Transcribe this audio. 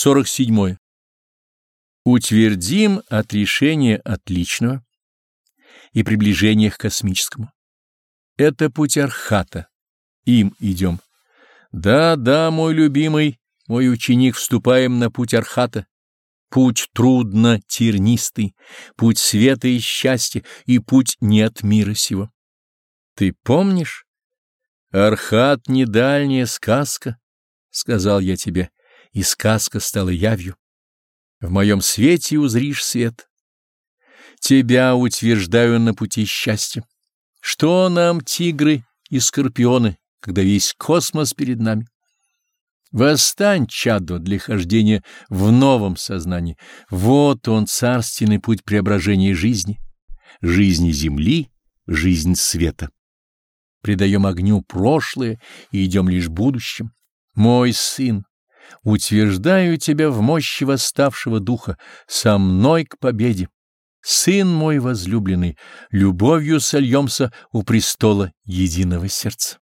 47. Утвердим отрешение от личного и приближение к космическому. Это путь архата. Им идем. Да, да, мой любимый, мой ученик, вступаем на путь архата. Путь трудно тернистый, путь света и счастья, и путь не от мира сего. Ты помнишь? Архат — не дальняя сказка, — сказал я тебе, и сказка стала явью. В моем свете узришь свет. Тебя утверждаю на пути счастья. Что нам, тигры и скорпионы, когда весь космос перед нами? Восстань, чадо, для хождения в новом сознании. Вот он, царственный путь преображения жизни, жизни Земли, жизнь света. Предаем огню прошлое и идем лишь будущим. Мой сын, утверждаю тебя в мощи восставшего духа, со мной к победе. Сын мой возлюбленный, любовью сольемся у престола единого сердца.